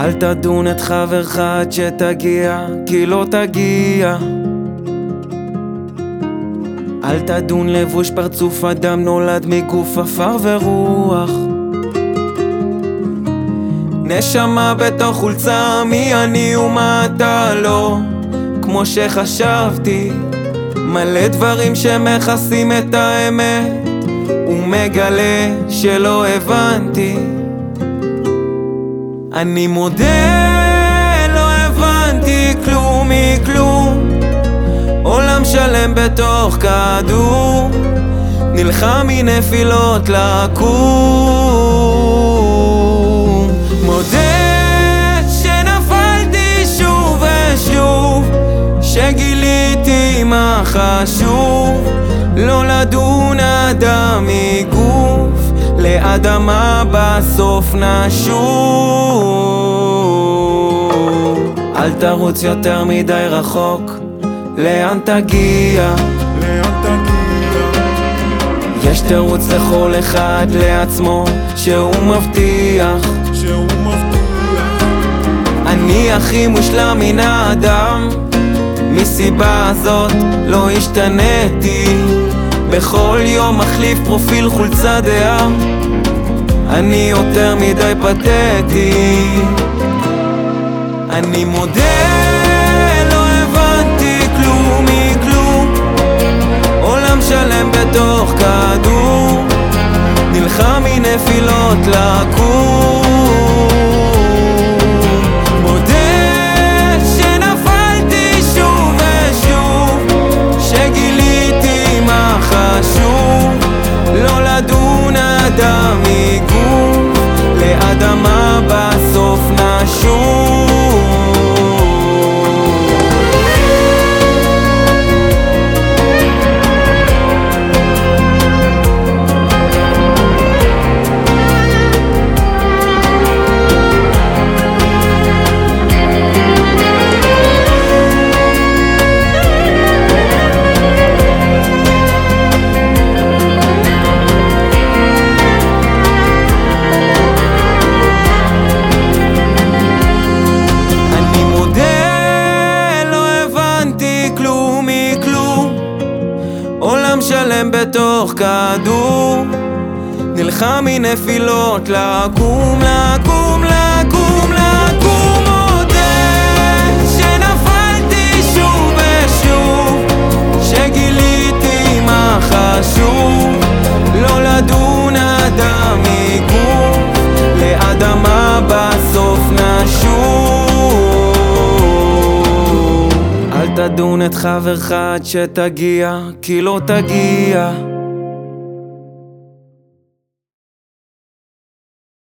אל תדון את חברך עד שתגיע, כי לא תגיע. אל תדון לבוש פרצוף אדם נולד מגוף עפר ורוח. נשמה בתוך חולצה, מי אני ומה אתה לא, כמו שחשבתי. מלא דברים שמכסים את האמת, ומגלה שלא הבנתי. אני מודה, לא הבנתי כלום מכלום. עולם שלם בתוך כדור נלחם מנפילות לקום. מודה שנפלתי שוב ושוב שגיליתי מה חשוב לא לדון אדם מגוף לאדמה בסוף נשוב. אל תרוץ יותר מדי רחוק, לאן תגיע? לאן תגיע? יש תירוץ לכל אחד לעצמו שהוא מבטיח. שהוא מבטיח. אני הכי מושלם מן האדם. מסיבה זאת לא השתניתי בכל יום מחליף פרופיל חולצה דעה. אני יותר מדי פתטי. אני מודה, לא הבנתי כלום מכלום. עולם שלם בתוך כדור. נלחם מנפילות לקום עולם שלם בתוך כדור. נלחם מנפילות לקום, לקום, לקום, תדון את חברך עד שתגיע, כי לא תגיע